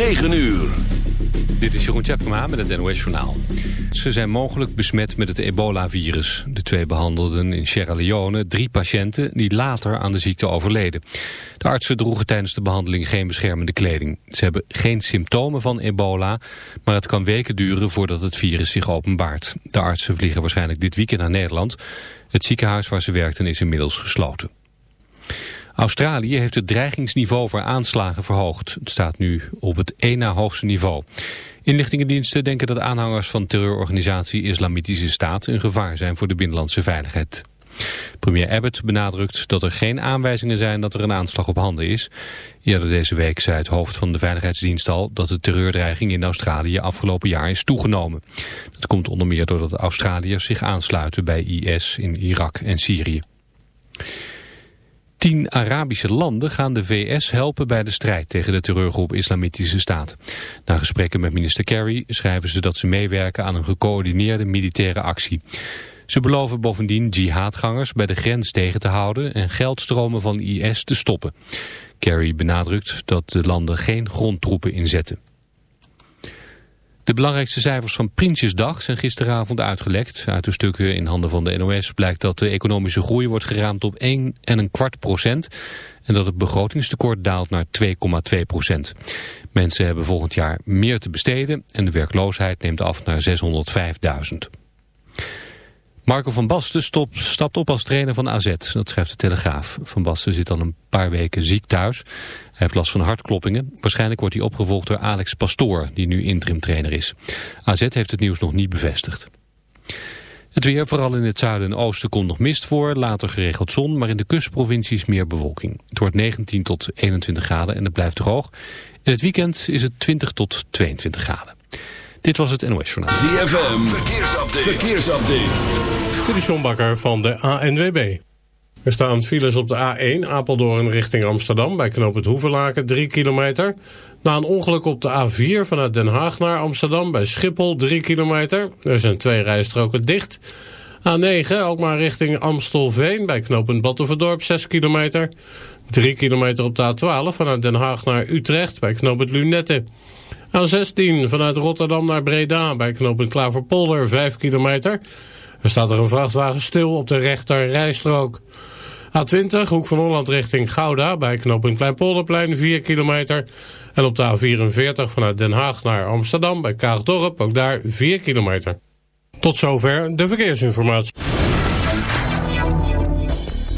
9 uur. Dit is Jeroen Tjepkema met het NOS Journaal. Ze zijn mogelijk besmet met het ebola-virus. De twee behandelden in Sierra Leone drie patiënten die later aan de ziekte overleden. De artsen droegen tijdens de behandeling geen beschermende kleding. Ze hebben geen symptomen van ebola, maar het kan weken duren voordat het virus zich openbaart. De artsen vliegen waarschijnlijk dit weekend naar Nederland. Het ziekenhuis waar ze werkten is inmiddels gesloten. Australië heeft het dreigingsniveau voor aanslagen verhoogd. Het staat nu op het één na hoogste niveau. Inlichtingendiensten denken dat aanhangers van terreurorganisatie Islamitische Staat een gevaar zijn voor de binnenlandse veiligheid. Premier Abbott benadrukt dat er geen aanwijzingen zijn dat er een aanslag op handen is. Eerder deze week zei het hoofd van de Veiligheidsdienst al dat de terreurdreiging in Australië afgelopen jaar is toegenomen. Dat komt onder meer doordat Australiërs zich aansluiten bij IS in Irak en Syrië. Tien Arabische landen gaan de VS helpen bij de strijd tegen de terreurgroep Islamitische Staat. Na gesprekken met minister Kerry schrijven ze dat ze meewerken aan een gecoördineerde militaire actie. Ze beloven bovendien jihadgangers bij de grens tegen te houden en geldstromen van IS te stoppen. Kerry benadrukt dat de landen geen grondtroepen inzetten. De belangrijkste cijfers van Prinsjesdag zijn gisteravond uitgelekt. Uit de stukken in handen van de NOS blijkt dat de economische groei wordt geraamd op 1 en een kwart procent. En dat het begrotingstekort daalt naar 2,2 procent. Mensen hebben volgend jaar meer te besteden en de werkloosheid neemt af naar 605.000. Marco van Basten stapt op als trainer van AZ, dat schrijft de Telegraaf. Van Basten zit al een paar weken ziek thuis. Hij heeft last van hartkloppingen. Waarschijnlijk wordt hij opgevolgd door Alex Pastoor, die nu interim trainer is. AZ heeft het nieuws nog niet bevestigd. Het weer, vooral in het zuiden en oosten, komt nog mist voor. Later geregeld zon, maar in de kustprovincies meer bewolking. Het wordt 19 tot 21 graden en het blijft droog. In het weekend is het 20 tot 22 graden. Dit was het NOS Journaal. ZFM, verkeersupdate. verkeersupdate. Dit is John Bakker van de ANWB. Er staan files op de A1 Apeldoorn richting Amsterdam... bij knoop het Hoevelaken, 3 kilometer. Na een ongeluk op de A4 vanuit Den Haag naar Amsterdam... bij Schiphol, 3 kilometer. Er zijn twee rijstroken dicht... A9, ook maar richting Amstelveen bij knooppunt Battenverdorp, 6 kilometer. 3 kilometer op de A12 vanuit Den Haag naar Utrecht bij knooppunt Lunette. A16 vanuit Rotterdam naar Breda bij knooppunt Klaverpolder 5 kilometer. Er staat er een vrachtwagen stil op de rechter rijstrook. A20 Hoek van Holland richting Gouda bij knooppunt Kleinpolderplein 4 kilometer. En op de A44 vanuit Den Haag naar Amsterdam bij Kaagdorp ook daar 4 kilometer. Tot zover de verkeersinformatie.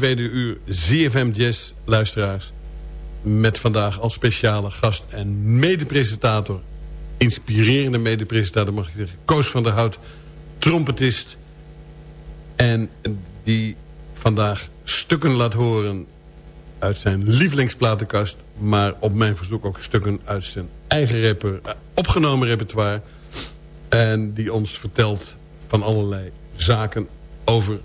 Tweede uur ZFM Jazz, luisteraars. Met vandaag als speciale gast en medepresentator... inspirerende medepresentator, mag ik zeggen... Koos van der Hout, trompetist... en die vandaag stukken laat horen uit zijn lievelingsplatenkast... maar op mijn verzoek ook stukken uit zijn eigen rapper, eh, opgenomen repertoire... en die ons vertelt van allerlei zaken over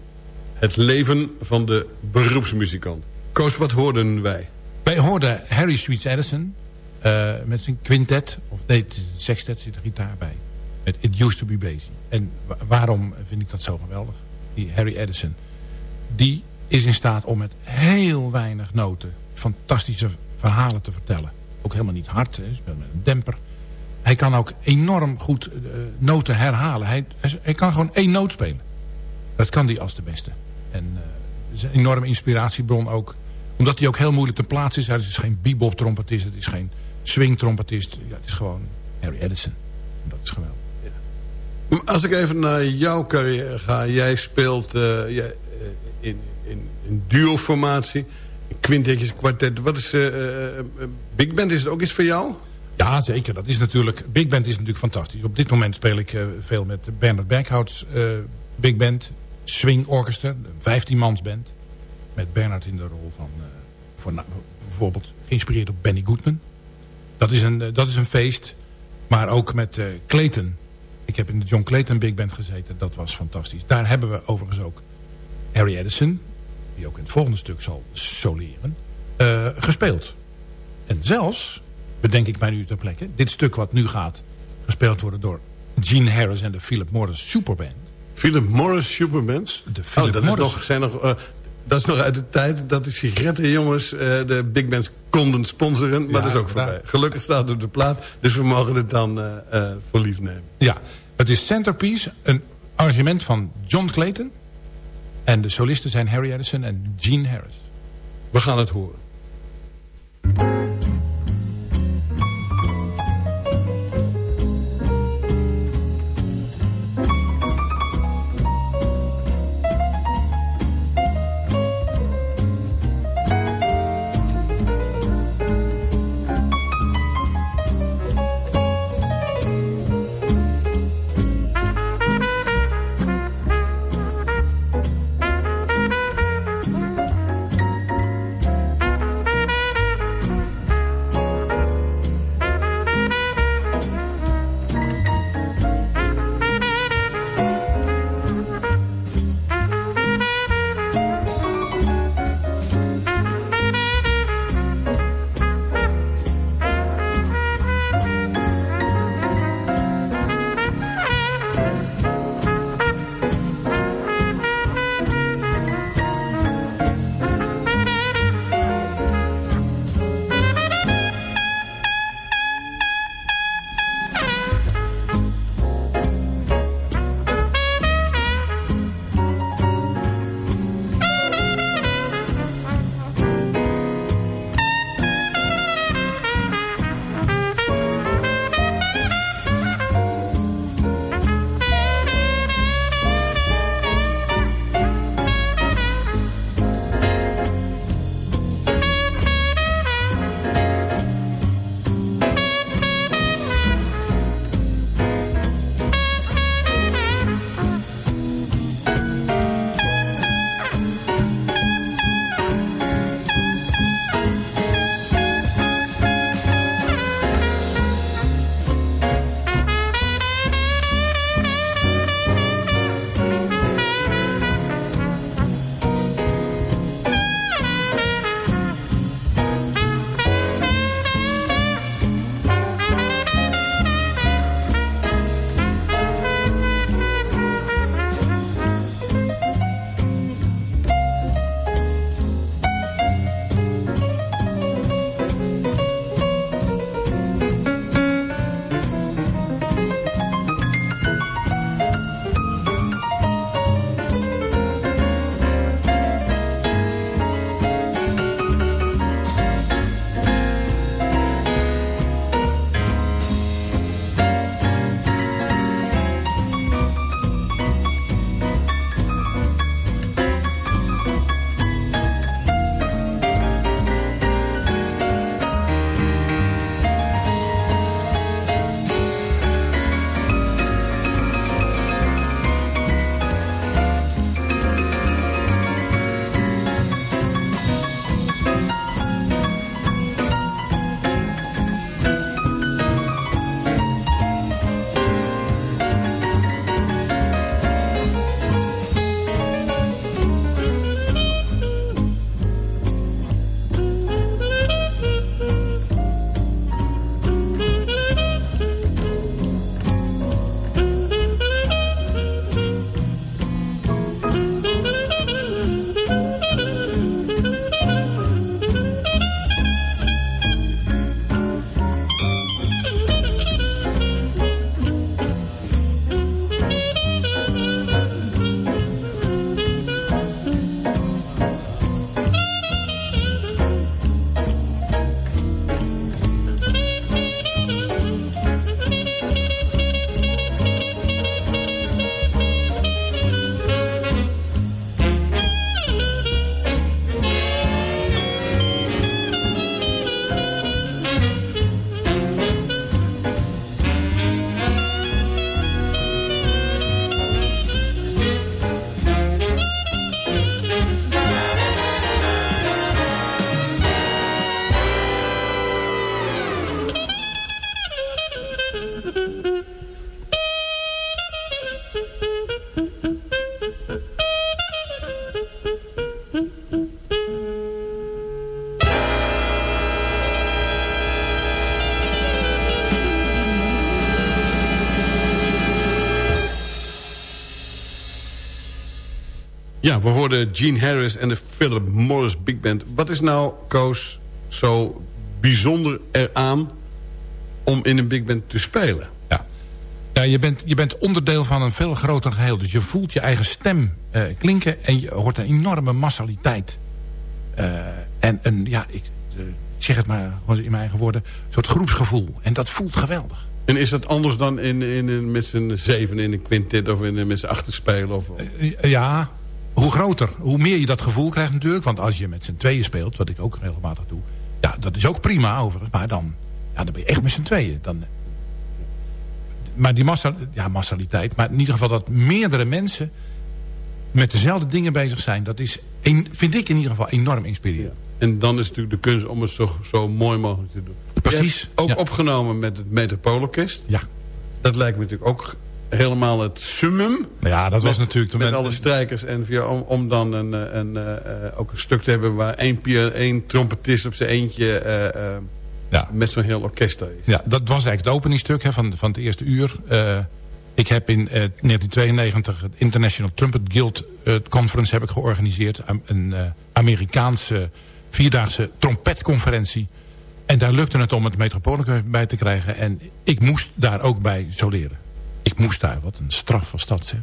het leven van de beroepsmuzikant. Koos, wat hoorden wij? Wij hoorden Harry Sweets Edison uh, met zijn quintet. Of nee, sextet zit er gitaar bij. Met It Used To Be Basie. En waarom vind ik dat zo geweldig? Die Harry Edison. Die is in staat om met heel weinig noten... fantastische verhalen te vertellen. Ook helemaal niet hard, hè, met een demper. Hij kan ook enorm goed uh, noten herhalen. Hij, hij kan gewoon één noot spelen. Dat kan hij als de beste. En uh, is een enorme inspiratiebron ook. Omdat hij ook heel moeilijk te plaatsen is. Hij is geen bebop trompetist. Het is geen swing trompetist. Ja, het is gewoon Harry Edison. Dat is geweldig. Ja. Als ik even naar jouw carrière ga. Jij speelt uh, jij, in, in, in duo-formatie. Quintetjes, kwartet. Wat is uh, Big Band? Is het ook iets voor jou? Ja, zeker. Dat is natuurlijk, Big Band is natuurlijk fantastisch. Op dit moment speel ik veel met Bernard Berghouts Big Band swing orchester, een 15 mans band. Met Bernard in de rol van, uh, voor, bijvoorbeeld geïnspireerd op Benny Goodman. Dat is een, uh, dat is een feest. Maar ook met uh, Clayton. Ik heb in de John Clayton Big Band gezeten. Dat was fantastisch. Daar hebben we overigens ook Harry Edison. die ook in het volgende stuk zal soleren, eh, gespeeld. En zelfs, bedenk ik mij nu ter plekke... dit stuk wat nu gaat gespeeld worden door Gene Harris en de Philip Morris Superband. Philip Morris Superbands? De oh, dat, Morris. Is nog, zijn nog, eh, dat is nog uit de tijd dat de sigarettenjongens eh, de big bands konden sponsoren. Maar Ja, dat is ook voorbij. Gelukkig staat het op de plaat, dus we mogen het dan eh, voor lief nemen. Ja, het is Centerpiece, een arrangement van John Clayton. En de solisten zijn Harry Edison en Gene Harris. We gaan het horen. We hoorden Gene Harris en de Philip Morris Big Band. Wat is nou, Koos, zo bijzonder eraan om in een big band te spelen? Ja, ja je, bent, je bent onderdeel van een veel groter geheel. Dus je voelt je eigen stem eh, klinken en je hoort een enorme massaliteit. Eh, en een, ja, ik, eh, zeg het maar gewoon in mijn eigen woorden, een soort groepsgevoel. En dat voelt geweldig. En is dat anders dan in, in, in met z'n zeven in een quintet of in, met z'n achter spelen? Of, Ja, hoe groter, hoe meer je dat gevoel krijgt natuurlijk. Want als je met z'n tweeën speelt, wat ik ook regelmatig doe... ja, dat is ook prima overigens. Maar dan, ja, dan ben je echt met z'n tweeën. Dan, maar die massa, ja, massaliteit, maar in ieder geval dat meerdere mensen... met dezelfde dingen bezig zijn... dat is, een, vind ik in ieder geval enorm inspirerend. En dan is natuurlijk de kunst om het zo, zo mooi mogelijk te doen. Precies. Ook Ja. opgenomen met het Metropoolorkest. Ja. Dat lijkt me natuurlijk ook helemaal het summum. Ja, dat was Met- natuurlijk... Met alle strijkers en via, om, om dan een, eh, een, eh, ook een stuk te hebben... waar één, één trompetist op zijn eentje eh, Ja. met zo'n heel orkest is. Ja, dat was eigenlijk het openingstuk hè, van, van het eerste uur. Ik heb in eh, 1992 het International Trumpet Guild Conference heb ik georganiseerd. Een Amerikaanse vierdaagse trompetconferentie. En daar lukte het om het Metropoolorkest bij te krijgen. En ik moest daar ook bij soleren. Ik moest daar, wat een straf was dat zeg.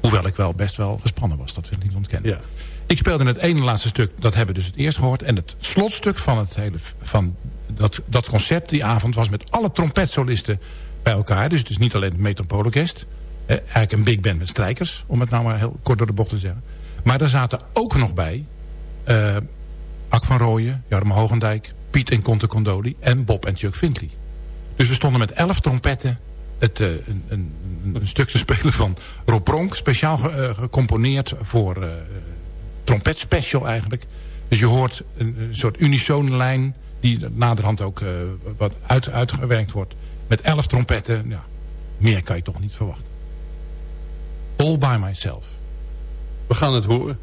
Hoewel ik wel best wel gespannen was, dat wil ik niet ontkennen. Ja. Ik speelde in het ene laatste stuk, dat hebben we dus het eerst gehoord. En het slotstuk van, het hele, van dat, dat concert die avond was met alle trompetsolisten bij elkaar. Dus het is niet alleen het Metropoolorkest. Eh, eigenlijk een big band met strijkers, om het nou maar heel kort door de bocht te zeggen. Maar er zaten ook nog bij eh Ak van Rooyen, Jarmo Hogendijk, Piet en Conte Condoli en Bob en Chuck Findley. Dus we stonden met elf trompetten eh, een, een, stuk te spelen van Rob Pronk. Speciaal eh, gecomponeerd voor eh trompetspecial eigenlijk. Dus je hoort een, soort unisone lijn die naderhand ook wat uit, uitgewerkt wordt. Met elf trompetten. Ja, meer kan je toch niet verwachten. All by myself. We gaan het horen.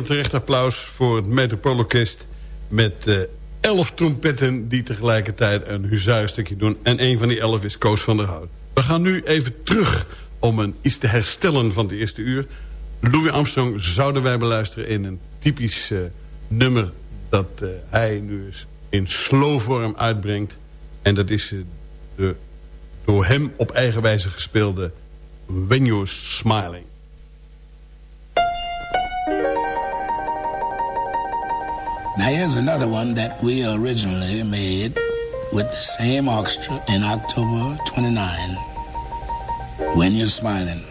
Dan terecht applaus voor het Metropoolorkest... met uh, elf trompetten die tegelijkertijd een huzarenstukje doen. En een van die elf is Koos van der Hout. We gaan nu even terug om een, iets te herstellen van de eerste uur. Louis Armstrong zouden wij beluisteren in een typisch uh, nummer... dat uh, hij nu eens in slow vorm uitbrengt. En dat is de door hem op eigen wijze gespeelde When You're Smiling. Now here's another one that we originally made with the same orchestra in October 29, When You're Smiling.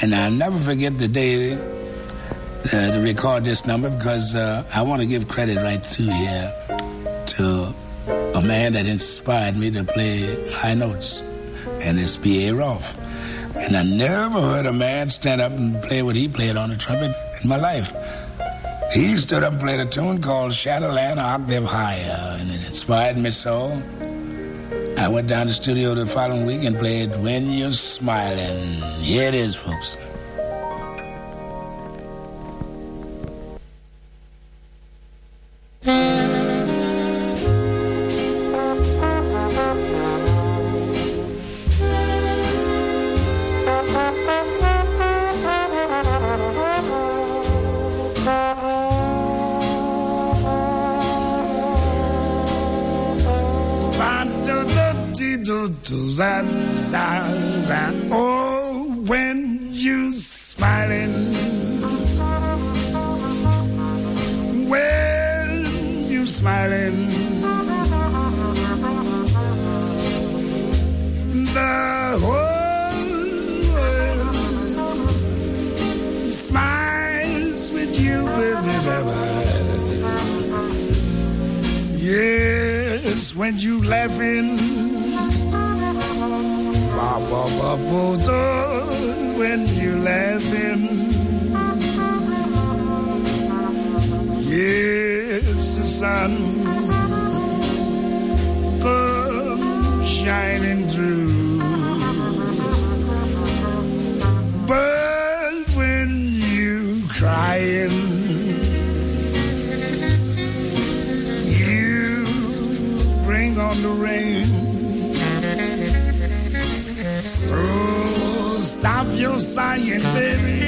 And I'll never forget the day uh, to record this number because uh, I want to give credit right to here to a man that inspired me to play high notes, and it's B.A. Rolfe. And I never heard a man stand up and play what he played on the trumpet in my life. He stood up and played a tune called Shadowland Octave Higher, and it inspired me so. I went down to the studio the following week and played When You're Smiling. Here it is, folks. When you laughing Ba ba ba ba when you're laughing. Yes, the sun comes shining through. But when you crying, stop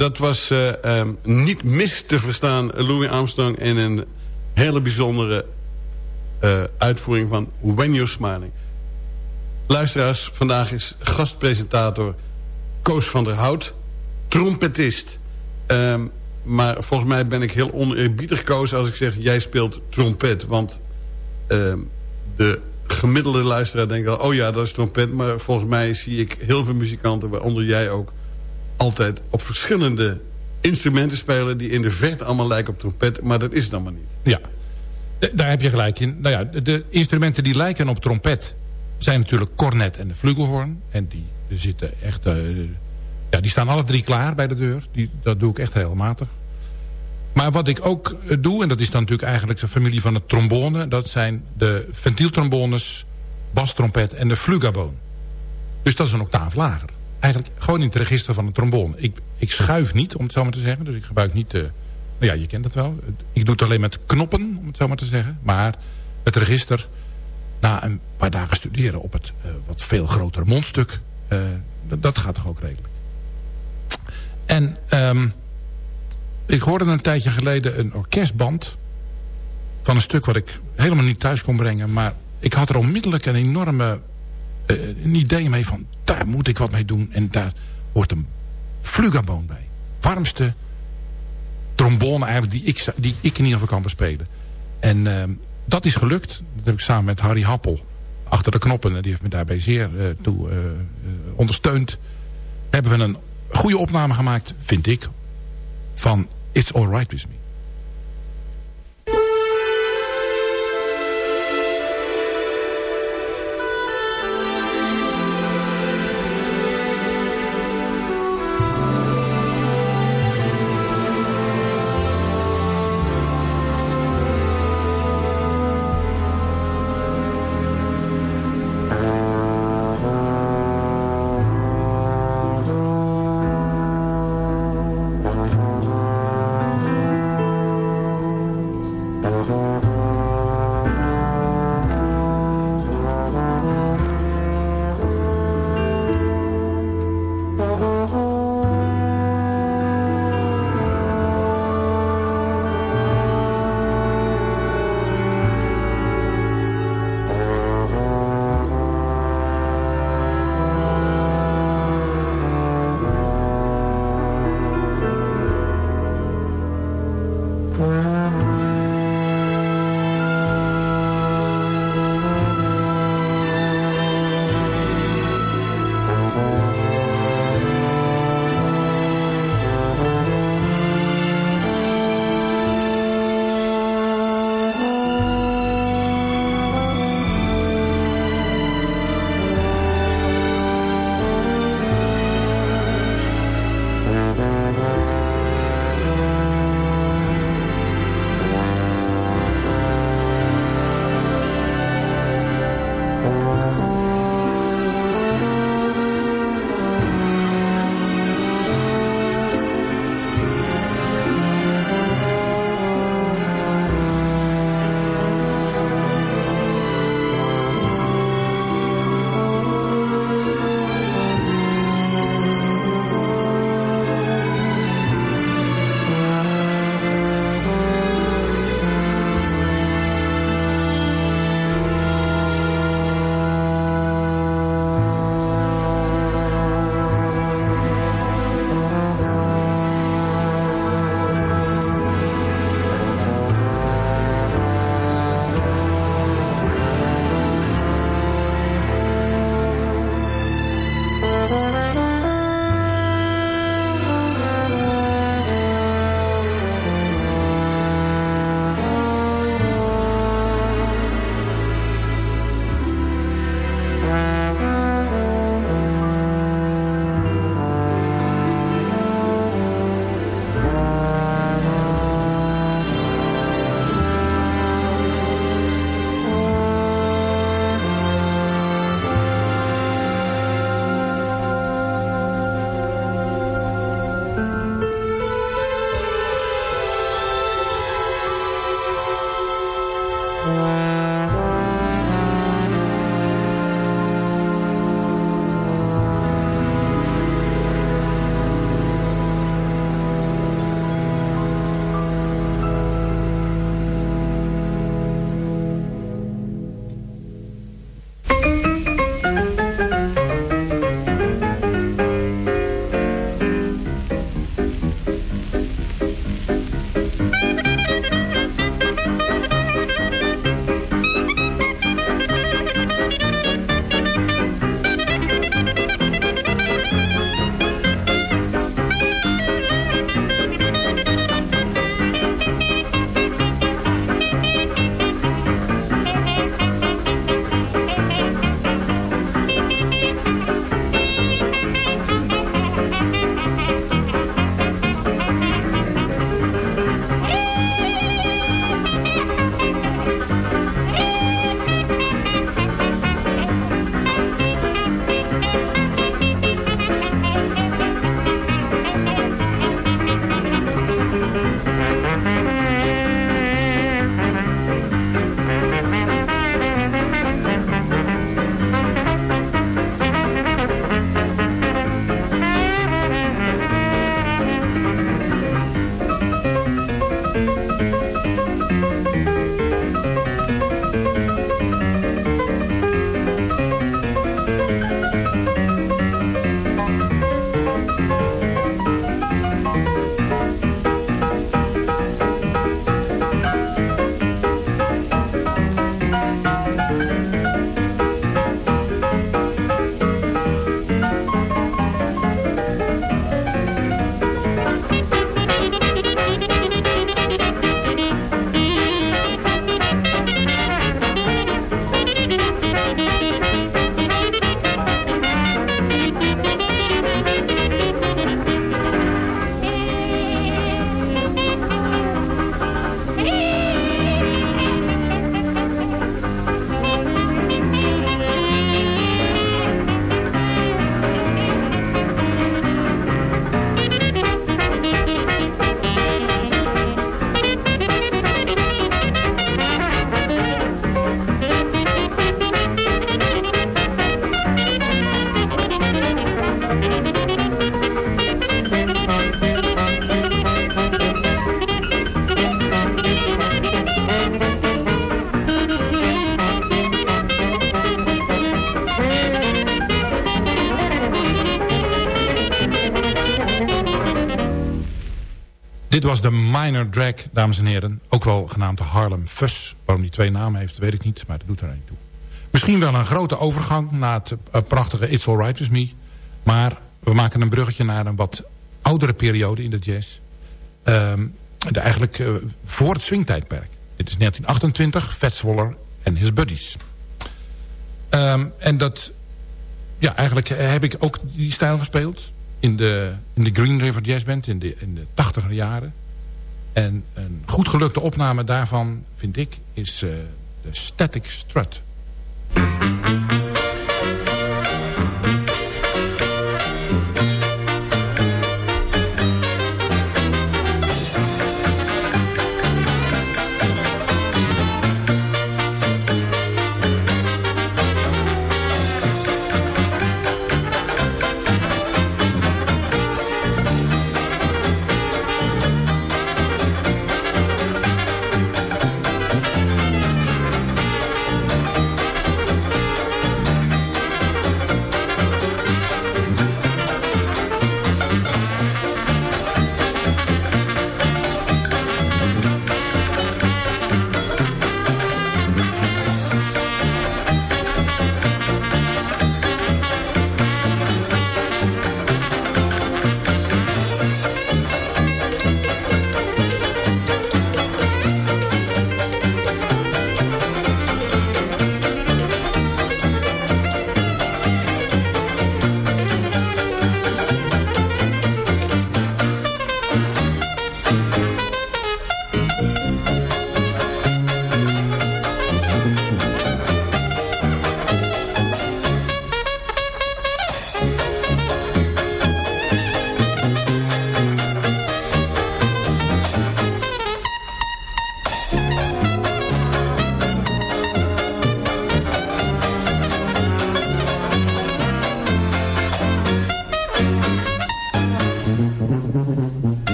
dat was uh, um, niet mis te verstaan Louis Armstrong... in een hele bijzondere uh, uitvoering van When You're Smiling. Luisteraars, vandaag is gastpresentator Koos van der Hout. Trompetist. Um, maar volgens mij ben ik heel oneerbiedig Koos als ik zeg... jij speelt trompet, want... Um, de gemiddelde luisteraar denkt al... oh ja, dat is trompet. Maar volgens mij zie ik heel veel muzikanten, waaronder jij ook... altijd op verschillende instrumenten spelen... die in de verte allemaal lijken op trompet. Maar dat is het maar niet. Ja, daar heb je gelijk in. Nou ja, de instrumenten die lijken op trompet... zijn natuurlijk cornet en de flugelhorn. En die zitten echt... Uh, ja, die staan alle drie klaar bij de deur. Die, dat doe ik echt regelmatig. Maar wat ik ook eh, doe, en dat is dan natuurlijk eigenlijk de familie van de trombone... dat zijn de ventieltrombones, bastrompet en de flugaboon. Dus dat is een octaaf lager. Eigenlijk gewoon in het register van de trombone. Ik, ik schuif niet, om het zo maar te zeggen. Dus ik gebruik niet... De, nou ja, je kent dat wel. Ik doe het alleen met knoppen, om het zo maar te zeggen. Maar het register, na een paar dagen studeren... op het uh, wat veel grotere mondstuk... Uh, dat gaat toch ook redelijk. En... Um, ik hoorde een tijdje geleden een orkestband... van een stuk wat ik helemaal niet thuis kon brengen. Maar ik had er onmiddellijk een enorme uh, een idee mee van... daar moet ik wat mee doen. En daar hoort een flugaboon bij. Warmste trombone eigenlijk die ik, die ik in ieder geval kan bespelen. En uh, dat is gelukt. Dat heb ik samen met Harry Happel achter de knoppen. Die heeft me daarbij zeer uh, toe ondersteund. Hebben we een goede opname gemaakt, vind ik... van It's All Right With Me. Dit was de Minor Drag, dames en heren. Ook wel genaamd Harlem Fuss. Waarom die twee namen heeft, weet ik niet, maar dat doet er niet toe. Misschien wel een grote overgang naar het uh, prachtige It's Alright With Me. Maar we maken een bruggetje naar een wat oudere periode in de jazz. Um, de, eigenlijk uh, voor het swingtijdperk. Dit is 1928, Fats Waller en His Buddies. Um, en dat... Ja, eigenlijk heb ik ook die stijl gespeeld. In de, in de Green River Jazz Band in de, in de 80 jaren. En een goed gelukte opname daarvan, vind ik, is uh, de Static Strut.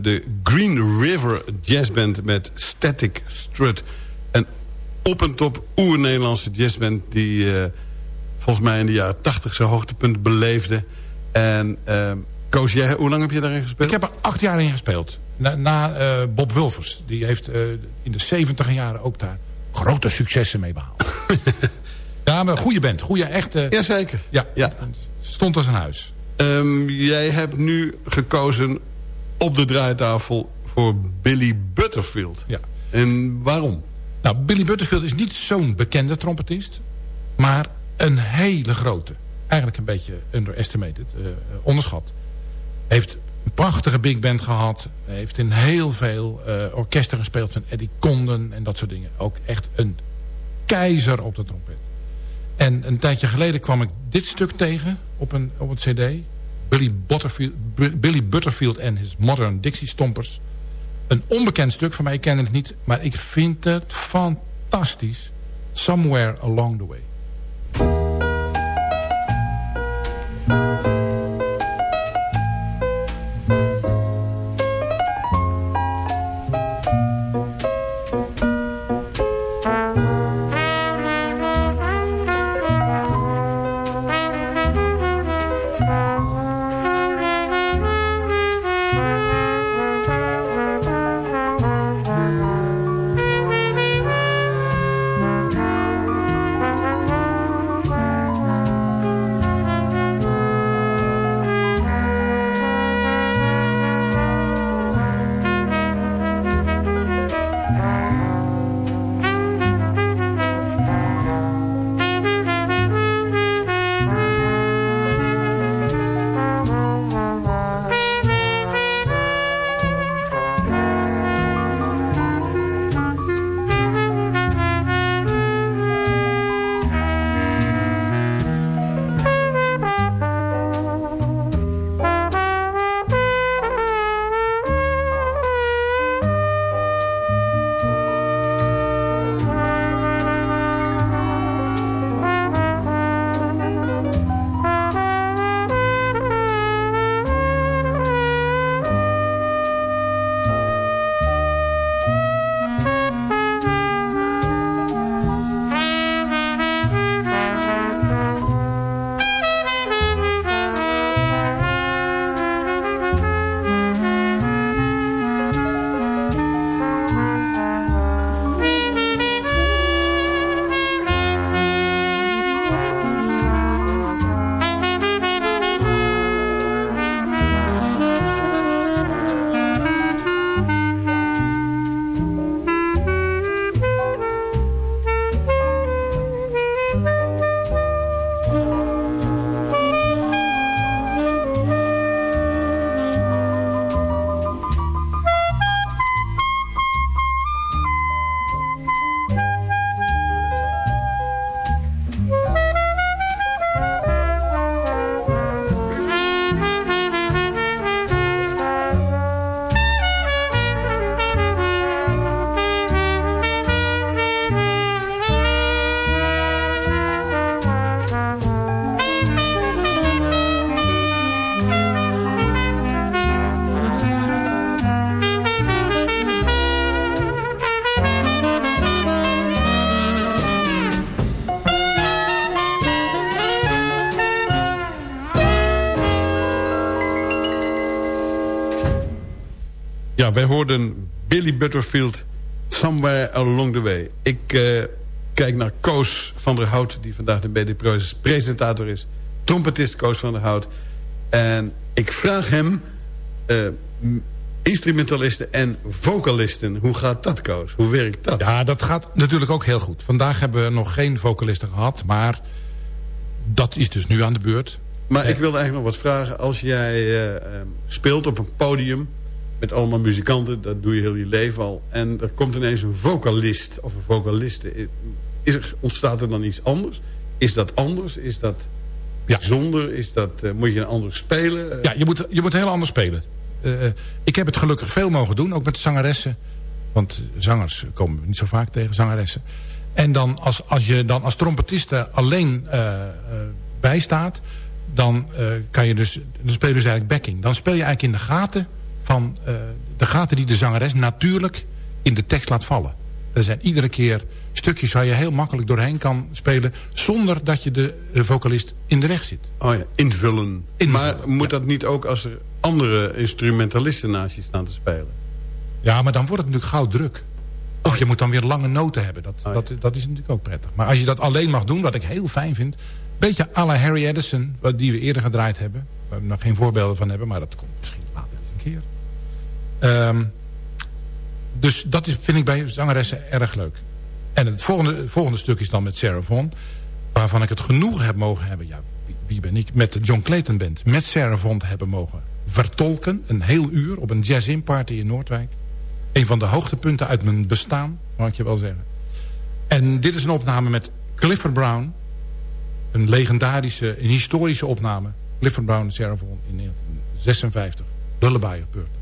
De Green River Jazzband met Static Strut. Een op en top oer-Nederlandse jazzband... die uh, volgens mij in de jaren tachtig zijn hoogtepunt beleefde. En uh, Koos, jij, hoe lang heb je daarin gespeeld? Ik heb er acht jaar in gespeeld. Na, na uh, Bob Wulfers. Die heeft in de zeventig jaren ook daar grote successen mee behaald. ja, maar goede band. Goede, echte... Jazeker. Ja, ja. stond als een huis. Um, jij hebt nu gekozen op de draaitafel voor Billy Butterfield. Ja. En waarom? Nou, Billy Butterfield is niet zo'n bekende trompetist... maar een hele grote. Eigenlijk een beetje underestimated, uh, onderschat. Heeft een prachtige big band gehad. Heeft in heel veel uh, orkesten gespeeld van Eddie Condon en dat soort dingen. Ook echt een keizer op de trompet. En een tijdje geleden kwam ik dit stuk tegen op een, op een cd. Billy, Butterfield, Billy Butterfield en his Modern Dixie Stompers. Een onbekend stuk, voor mij ik ken het niet. Maar ik vind het fantastisch. Somewhere Along the Way. Hoorden Billy Butterfield... Somewhere Along the Way. Ik uh, kijk naar Koos van der Hout... die vandaag de BD-presentator is. Trompetist Koos van der Hout. En ik vraag hem... Uh, instrumentalisten en vocalisten. Hoe gaat dat, Koos? Hoe werkt dat? Ja, dat gaat natuurlijk ook heel goed. Vandaag hebben we nog geen vocalisten gehad, maar dat is dus nu aan de beurt. Maar ik wilde eigenlijk nog wat vragen. Als jij uh, speelt op een podium met allemaal muzikanten... dat doe je heel je leven al... en er komt ineens een vocalist of een vocaliste... Is er, ontstaat er dan iets anders? Is dat anders? Is dat ja. bijzonder? Is dat, uh, moet je een ander spelen? Ja, je moet, je moet heel anders spelen. Uh, ik heb het gelukkig veel mogen doen, ook met zangeressen. Want zangers komen we niet zo vaak tegen, zangeressen. En dan als, als je dan als trompetist er alleen uh, uh, bij staat... dan kan je dus, dan speel je dus eigenlijk backing. Dan speel je eigenlijk in de gaten van de gaten die de zangeres natuurlijk in de tekst laat vallen. Er zijn iedere keer stukjes waar je heel makkelijk doorheen kan spelen... zonder dat je de, vocalist in de weg zit. Oh ja, invullen. maar moet dat niet ook als er andere instrumentalisten naast je staan te spelen? Ja, maar dan wordt het natuurlijk gauw druk. Of je moet dan weer lange noten hebben. Dat, oh dat, dat is natuurlijk ook prettig. Maar als je dat alleen mag doen, wat ik heel fijn vind... beetje à la Harry Edison, wat die we eerder gedraaid hebben. Waar we nog geen voorbeelden van hebben, maar dat komt misschien later eens een keer. Um, dus dat is, vind ik bij zangeressen erg leuk. En het volgende, volgende stuk is dan met Sarah. Waarvan ik het genoeg heb mogen hebben. Ja, wie, ben ik? Met de John Clayton Band. Met Sarah Vaughan hebben mogen vertolken. Een heel uur op een jazz-in party in Noordwijk. Een van de hoogtepunten uit mijn bestaan, mag je wel zeggen. En dit is een opname met Clifford Brown. Een legendarische, een historische opname. Clifford Brown en Sarah in 1956. Lullaby Bird.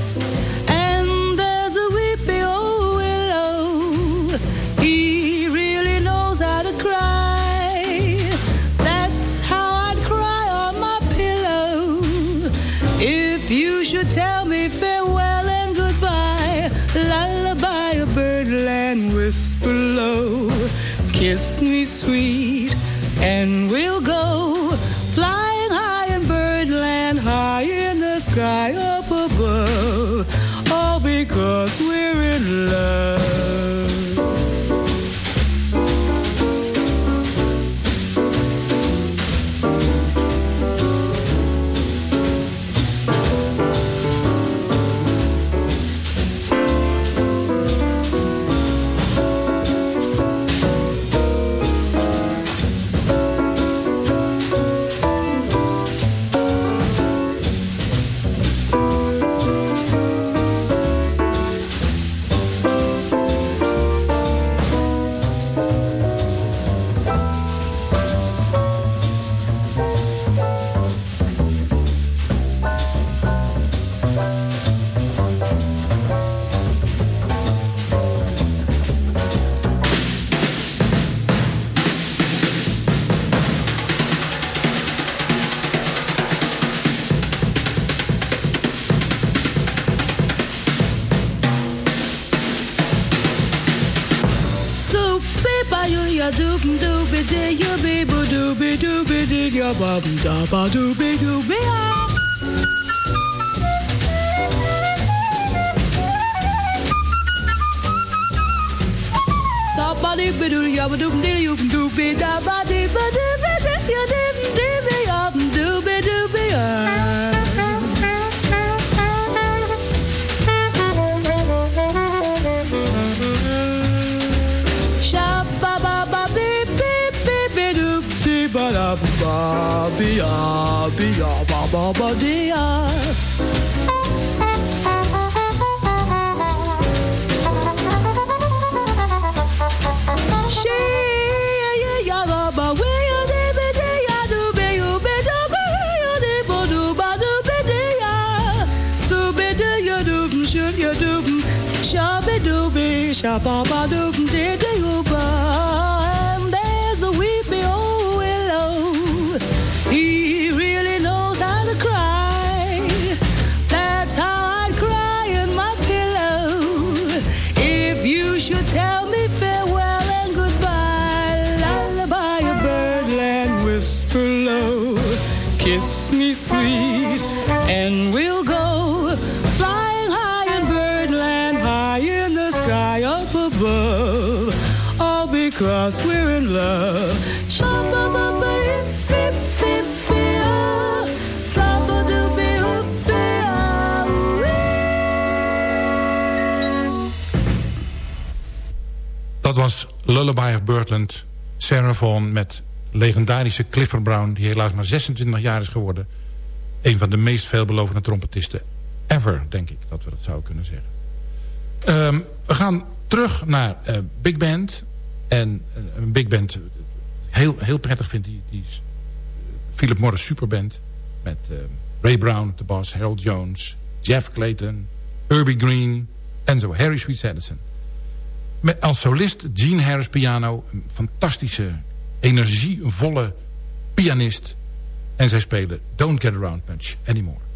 Kiss me sweet and we'll bum da ba doo be doo be ah. Somebody be doo ya ba doo you doo be da ba dee ba doo be doo ya Bia, bia, ba ba ba dia. shabba ba doo was Lullaby of. Sarah Vaughan met legendarische Clifford Brown... die helaas maar 26 jaar is geworden. Een van de meest veelbelovende trompetisten ever, denk ik. Dat we dat zouden kunnen zeggen. Ehm, we gaan terug naar eh, Big Band. En eh, een Big Band heel, heel prettig vindt die, die eh, Philip Morris Superband. Met eh, Ray Brown de bas, Harold Jones, Jeff Clayton, Herbie Green en zo. Harry Sweet Addison. Met als solist Gene Harris piano. Een fantastische, energievolle pianist. En zij spelen Don't Get Around Much Anymore.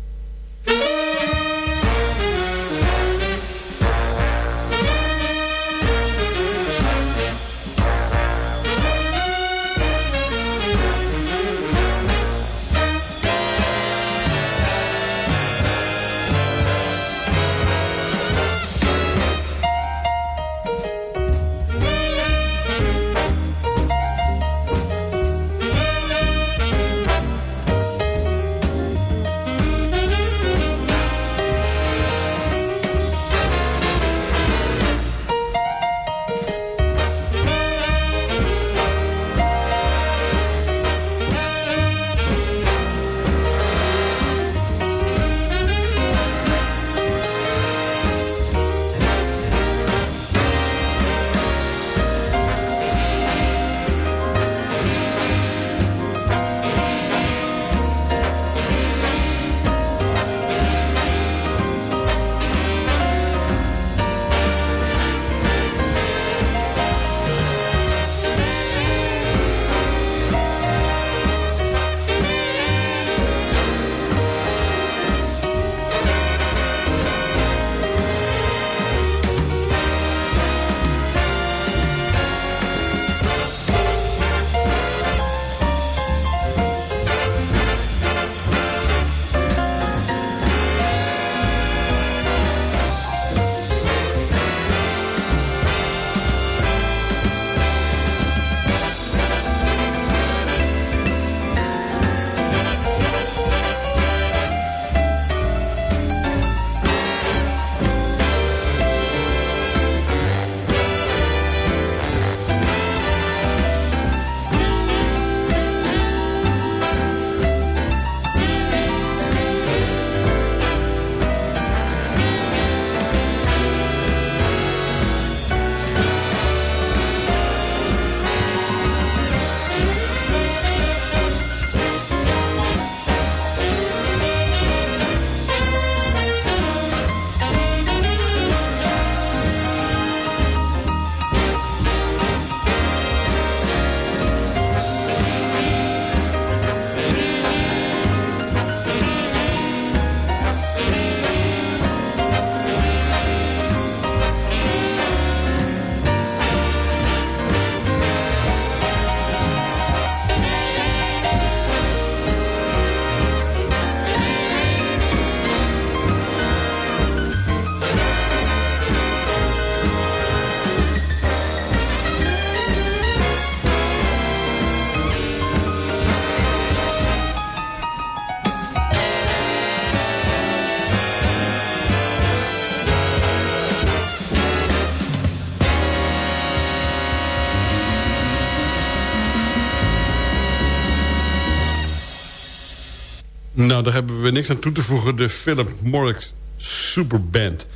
Nou, daar hebben we niks aan toe te voegen. De Philip Morris Superband.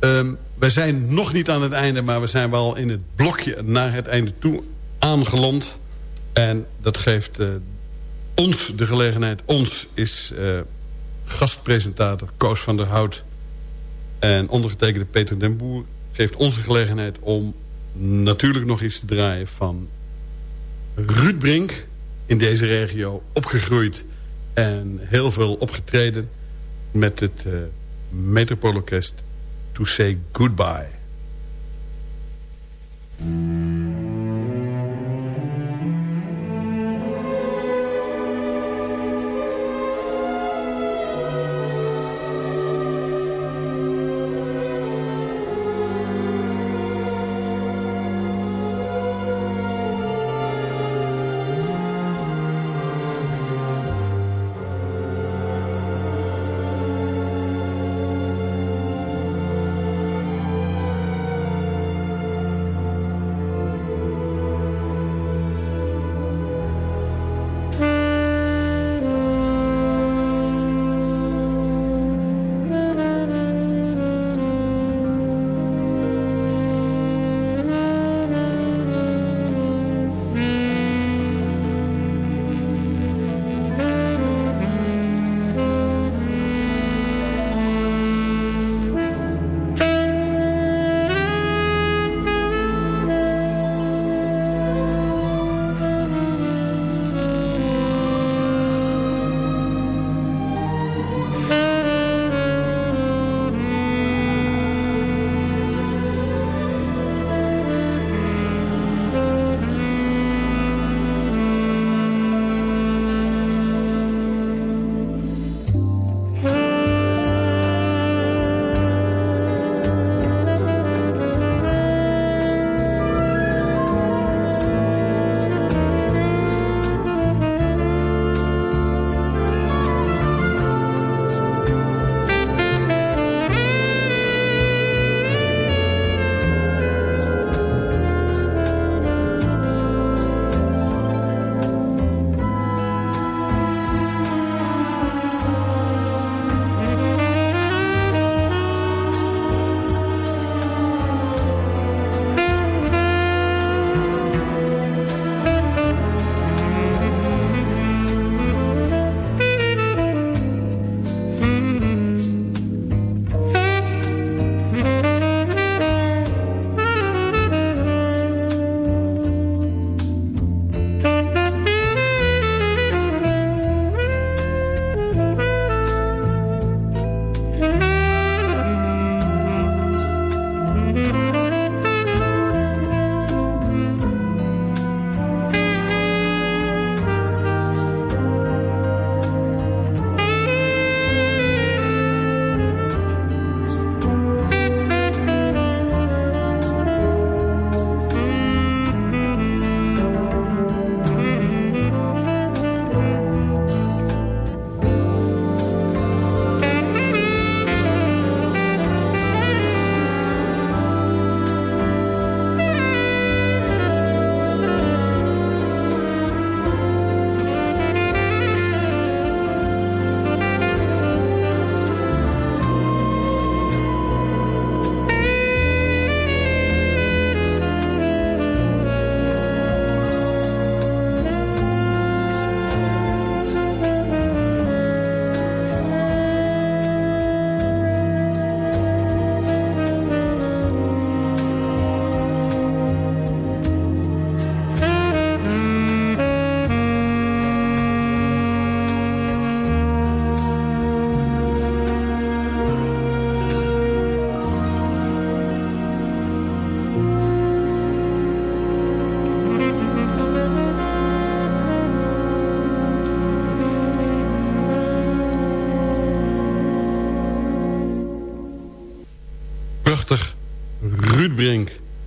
Um, wij zijn nog niet aan het einde, maar we zijn wel in het blokje naar het einde toe aangeland. En dat geeft uh, ons de gelegenheid. Ons is uh, gastpresentator Koos van der Hout. En ondergetekende Peter den Boer geeft ons de gelegenheid om natuurlijk nog iets te draaien van Ruud Brink. In deze regio opgegroeid en heel veel opgetreden met het uh, To Say Goodbye.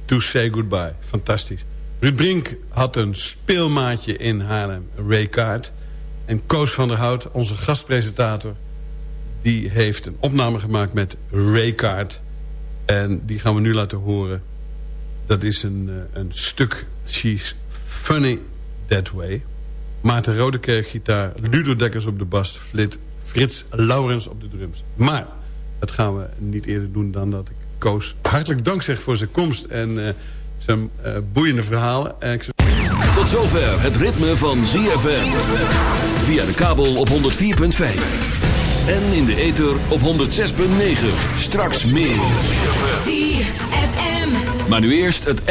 To Say Goodbye. Fantastisch. Ruud Brink had een speelmaatje in Haarlem, Ray Kaart. En Koos van der Hout, onze gastpresentator... die heeft een opname gemaakt met Ray Kaart. En die gaan we nu laten horen. Dat is een, eh, een stuk She's Funny That Way. Maarten Rodekerk gitaar, Ludo Dekkers op de bas... Frits Laurens op de drums. Maar dat gaan we niet eerder doen dan dat ik Koos hartelijk dank zeg voor zijn komst en uh, zijn uh, boeiende verhalen. Tot zover het ritme van ZFM. Via de kabel op 104.5. En in de ether op 106.9. Straks meer. ZFM. Maar nu eerst het